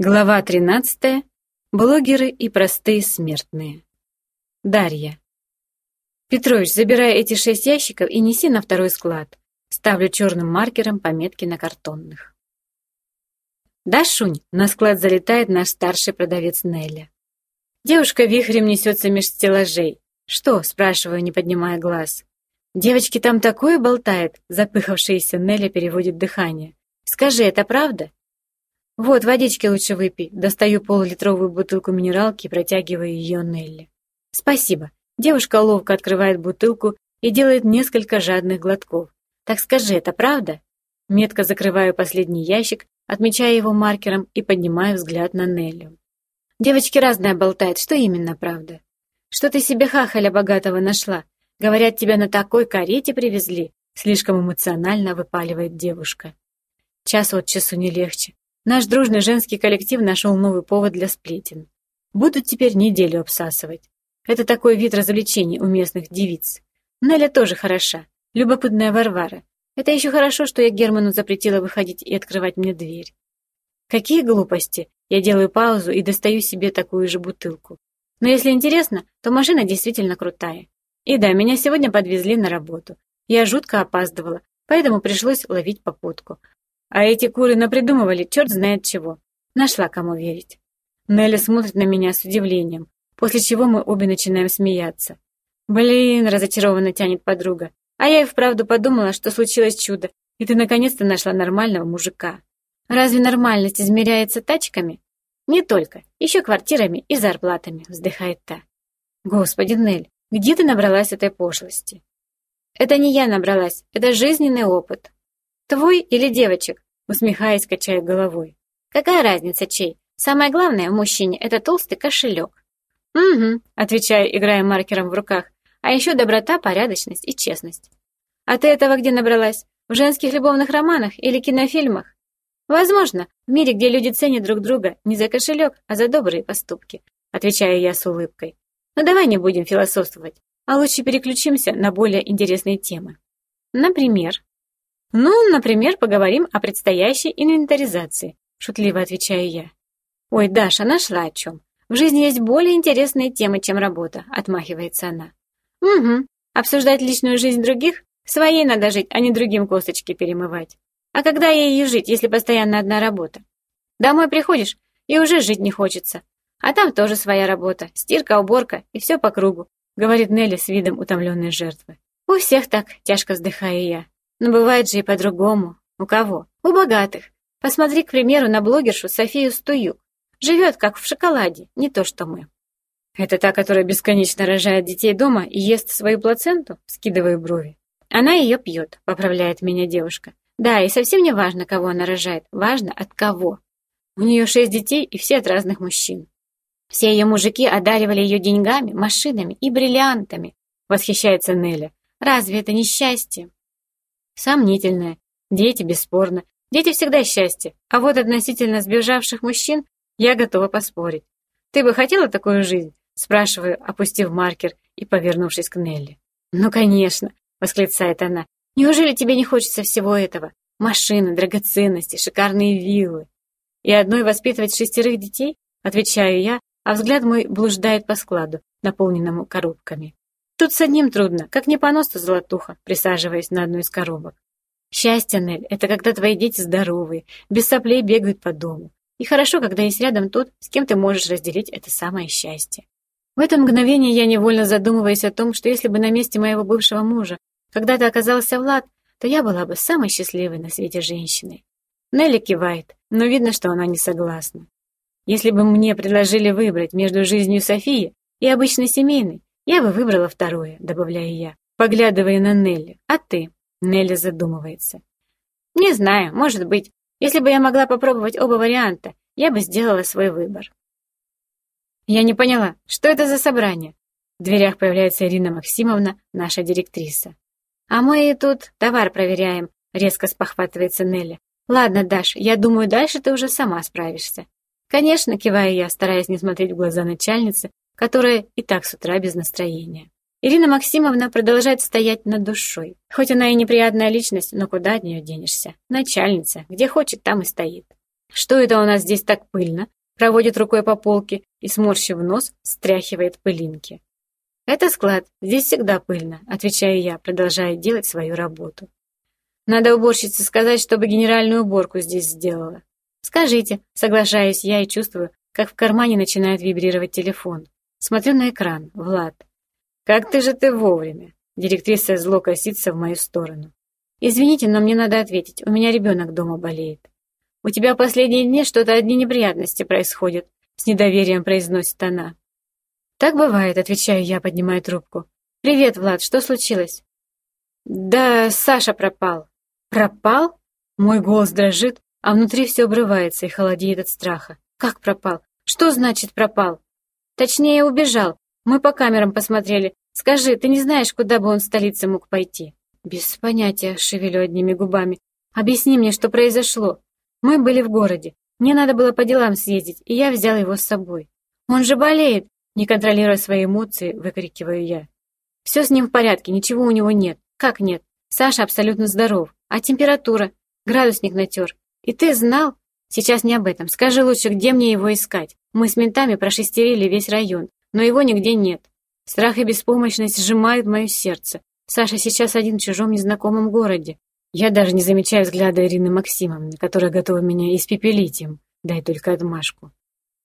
Глава 13. Блогеры и простые смертные. Дарья. Петрович, забирай эти шесть ящиков и неси на второй склад. Ставлю черным маркером пометки на картонных. Да, Шунь, на склад залетает наш старший продавец Неля. Девушка вихрем несется меж стеллажей. Что, спрашиваю, не поднимая глаз. Девочки, там такое болтает, запыхавшаяся Неля переводит дыхание. Скажи, это правда? «Вот, водички лучше выпей». Достаю полулитровую бутылку минералки и протягиваю ее Нелли. «Спасибо». Девушка ловко открывает бутылку и делает несколько жадных глотков. «Так скажи, это правда?» Метко закрываю последний ящик, отмечая его маркером и поднимаю взгляд на Нелли. Девочки разное болтают, что именно правда? Что ты себе хахаля богатого нашла? Говорят, тебя на такой карете привезли. Слишком эмоционально выпаливает девушка. Час от часу не легче. Наш дружный женский коллектив нашел новый повод для сплетен. Будут теперь неделю обсасывать. Это такой вид развлечений у местных девиц. Неля тоже хороша, любопытная Варвара. Это еще хорошо, что я Герману запретила выходить и открывать мне дверь. Какие глупости! Я делаю паузу и достаю себе такую же бутылку. Но если интересно, то машина действительно крутая. И да, меня сегодня подвезли на работу. Я жутко опаздывала, поэтому пришлось ловить попутку. А эти куры напридумывали черт знает чего. Нашла кому верить. Нелли смотрит на меня с удивлением, после чего мы обе начинаем смеяться. «Блин», — разочарованно тянет подруга. «А я и вправду подумала, что случилось чудо, и ты наконец-то нашла нормального мужика. Разве нормальность измеряется тачками?» «Не только, еще квартирами и зарплатами», — вздыхает та. «Господи, Нель, где ты набралась этой пошлости?» «Это не я набралась, это жизненный опыт. «Твой или девочек?» Усмехаясь, качая головой. «Какая разница, чей? Самое главное в мужчине — это толстый кошелек». «Угу», — отвечаю, играя маркером в руках. «А еще доброта, порядочность и честность». «А ты этого где набралась? В женских любовных романах или кинофильмах?» «Возможно, в мире, где люди ценят друг друга не за кошелек, а за добрые поступки», — отвечаю я с улыбкой. «Но давай не будем философствовать, а лучше переключимся на более интересные темы. Например, «Ну, например, поговорим о предстоящей инвентаризации», — шутливо отвечаю я. «Ой, Даша, нашла о чем. В жизни есть более интересные темы, чем работа», — отмахивается она. «Угу. Обсуждать личную жизнь других? Своей надо жить, а не другим косточки перемывать. А когда ей жить, если постоянно одна работа? Домой приходишь, и уже жить не хочется. А там тоже своя работа, стирка, уборка и все по кругу», — говорит Нелли с видом утомленной жертвы. «У всех так», — тяжко вздыхаю я. Но бывает же и по-другому. У кого? У богатых. Посмотри, к примеру, на блогершу Софию Стуюк. Живет, как в шоколаде, не то что мы. Это та, которая бесконечно рожает детей дома и ест свою плаценту? Скидываю брови. Она ее пьет, поправляет меня девушка. Да, и совсем не важно, кого она рожает, важно от кого. У нее шесть детей и все от разных мужчин. Все ее мужики одаривали ее деньгами, машинами и бриллиантами, восхищается Неля. Разве это не счастье? Сомнительное. Дети, бесспорно. Дети всегда счастье. А вот относительно сбежавших мужчин я готова поспорить. Ты бы хотела такую жизнь? Спрашиваю, опустив маркер и повернувшись к Нелли. «Ну, конечно!» — восклицает она. «Неужели тебе не хочется всего этого? Машины, драгоценности, шикарные виллы. И одной воспитывать шестерых детей?» — отвечаю я, а взгляд мой блуждает по складу, наполненному коробками. Тут с одним трудно, как не понос-то золотуха, присаживаясь на одну из коробок. Счастье, Нель, это когда твои дети здоровые, без соплей бегают по дому. И хорошо, когда есть рядом тот, с кем ты можешь разделить это самое счастье. В это мгновение я невольно задумываюсь о том, что если бы на месте моего бывшего мужа когда-то оказался Влад, то я была бы самой счастливой на свете женщиной. Нелли кивает, но видно, что она не согласна. Если бы мне предложили выбрать между жизнью Софии и обычной семейной, я бы выбрала второе, добавляю я, поглядывая на Нелли. А ты? Нелли задумывается. Не знаю, может быть. Если бы я могла попробовать оба варианта, я бы сделала свой выбор. Я не поняла, что это за собрание? В дверях появляется Ирина Максимовна, наша директриса. А мы и тут товар проверяем, резко спохватывается Нелли. Ладно, Даш, я думаю, дальше ты уже сама справишься. Конечно, киваю я, стараясь не смотреть в глаза начальницы, которая и так с утра без настроения. Ирина Максимовна продолжает стоять над душой. Хоть она и неприятная личность, но куда от нее денешься? Начальница, где хочет, там и стоит. Что это у нас здесь так пыльно? Проводит рукой по полке и, сморщив нос, стряхивает пылинки. «Это склад, здесь всегда пыльно», — отвечаю я, продолжая делать свою работу. «Надо уборщице сказать, чтобы генеральную уборку здесь сделала». «Скажите», — соглашаюсь я и чувствую, как в кармане начинает вибрировать телефон. Смотрю на экран. Влад. «Как ты же ты вовремя!» Директриса зло косится в мою сторону. «Извините, но мне надо ответить. У меня ребенок дома болеет». «У тебя последние дни что-то одни неприятности происходят», с недоверием произносит она. «Так бывает», — отвечаю я, поднимая трубку. «Привет, Влад, что случилось?» «Да Саша пропал». «Пропал?» Мой голос дрожит, а внутри все обрывается и холодеет от страха. «Как пропал? Что значит пропал?» «Точнее, убежал. Мы по камерам посмотрели. Скажи, ты не знаешь, куда бы он в столице мог пойти?» «Без понятия», — шевелю одними губами. «Объясни мне, что произошло. Мы были в городе. Мне надо было по делам съездить, и я взял его с собой. Он же болеет, не контролируя свои эмоции, выкрикиваю я. Все с ним в порядке, ничего у него нет. Как нет? Саша абсолютно здоров. А температура? Градусник натер. И ты знал? Сейчас не об этом. Скажи лучше, где мне его искать? Мы с ментами прошестерили весь район, но его нигде нет. Страх и беспомощность сжимают мое сердце. Саша сейчас один в чужом незнакомом городе. Я даже не замечаю взгляда Ирины Максимовны, которая готова меня испепелить им. Дай только отмашку.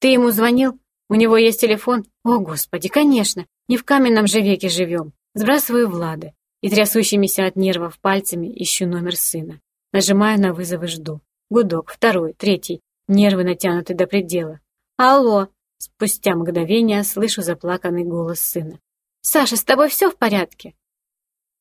Ты ему звонил? У него есть телефон? О, Господи, конечно, не в каменном же веке живем. Сбрасываю Влада и трясущимися от нервов пальцами ищу номер сына. Нажимаю на вызов и жду. Гудок, второй, третий. Нервы натянуты до предела. Алло! Спустя мгновение слышу заплаканный голос сына. «Саша, с тобой все в порядке?»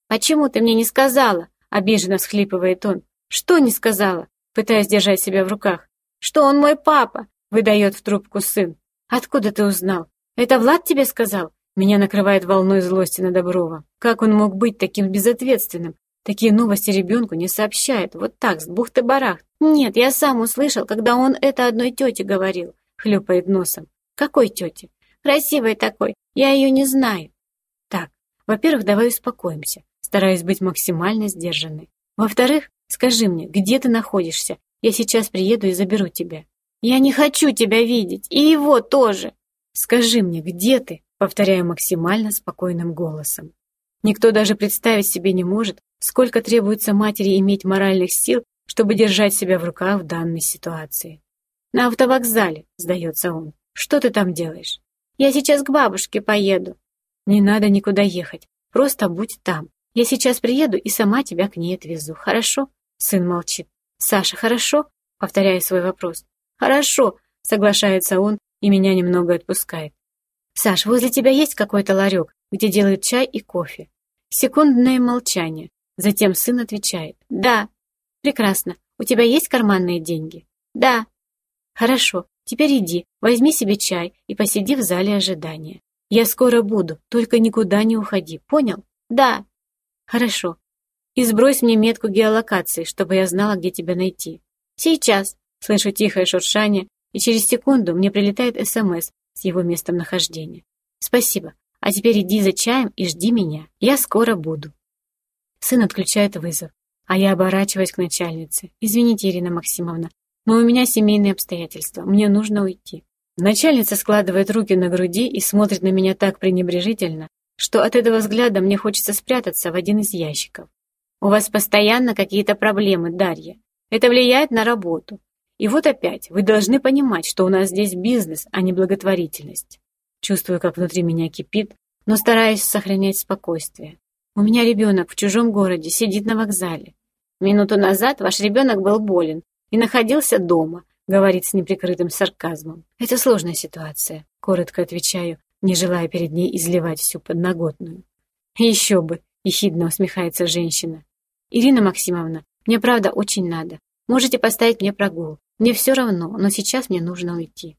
«Почему ты мне не сказала?» Обиженно всхлипывает он. «Что не сказала?» Пытаясь держать себя в руках. «Что он мой папа?» Выдает в трубку сын. «Откуда ты узнал? Это Влад тебе сказал?» Меня накрывает волной злости на Доброва. Как он мог быть таким безответственным? Такие новости ребенку не сообщает. Вот так, с бухты-барах. Нет, я сам услышал, когда он это одной тете говорил. Хлюпает носом. Какой тете? Красивой такой. Я ее не знаю. Так, во-первых, давай успокоимся. Стараюсь быть максимально сдержанной. Во-вторых, скажи мне, где ты находишься? Я сейчас приеду и заберу тебя. «Я не хочу тебя видеть, и его тоже!» «Скажи мне, где ты?» Повторяю максимально спокойным голосом. Никто даже представить себе не может, сколько требуется матери иметь моральных сил, чтобы держать себя в руках в данной ситуации. «На автовокзале», — сдается он. «Что ты там делаешь?» «Я сейчас к бабушке поеду». «Не надо никуда ехать, просто будь там. Я сейчас приеду и сама тебя к ней отвезу, хорошо?» Сын молчит. «Саша, хорошо?» Повторяю свой вопрос. «Хорошо», — соглашается он и меня немного отпускает. «Саш, возле тебя есть какой-то ларек, где делают чай и кофе?» Секундное молчание. Затем сын отвечает. «Да». «Прекрасно. У тебя есть карманные деньги?» «Да». «Хорошо. Теперь иди, возьми себе чай и посиди в зале ожидания. Я скоро буду, только никуда не уходи, понял?» «Да». «Хорошо. И сбрось мне метку геолокации, чтобы я знала, где тебя найти». «Сейчас». Слышу тихое шуршание, и через секунду мне прилетает СМС с его местом нахождения. «Спасибо. А теперь иди за чаем и жди меня. Я скоро буду». Сын отключает вызов, а я оборачиваюсь к начальнице. «Извините, Ирина Максимовна, но у меня семейные обстоятельства. Мне нужно уйти». Начальница складывает руки на груди и смотрит на меня так пренебрежительно, что от этого взгляда мне хочется спрятаться в один из ящиков. «У вас постоянно какие-то проблемы, Дарья. Это влияет на работу. И вот опять, вы должны понимать, что у нас здесь бизнес, а не благотворительность. Чувствую, как внутри меня кипит, но стараюсь сохранять спокойствие. У меня ребенок в чужом городе, сидит на вокзале. Минуту назад ваш ребенок был болен и находился дома, говорит с неприкрытым сарказмом. Это сложная ситуация, коротко отвечаю, не желая перед ней изливать всю подноготную. Еще бы, ехидно усмехается женщина. Ирина Максимовна, мне правда очень надо. Можете поставить мне прогул. Мне все равно, но сейчас мне нужно уйти.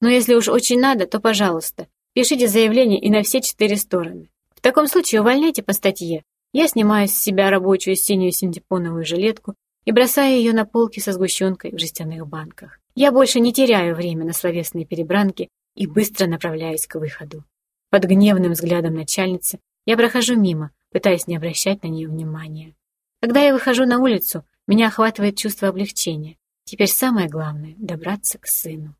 Но если уж очень надо, то, пожалуйста, пишите заявление и на все четыре стороны. В таком случае увольняйте по статье. Я снимаю с себя рабочую синюю синтепоновую жилетку и бросаю ее на полки со сгущенкой в жестяных банках. Я больше не теряю время на словесные перебранки и быстро направляюсь к выходу. Под гневным взглядом начальницы я прохожу мимо, пытаясь не обращать на нее внимания. Когда я выхожу на улицу, меня охватывает чувство облегчения. Теперь самое главное — добраться к сыну.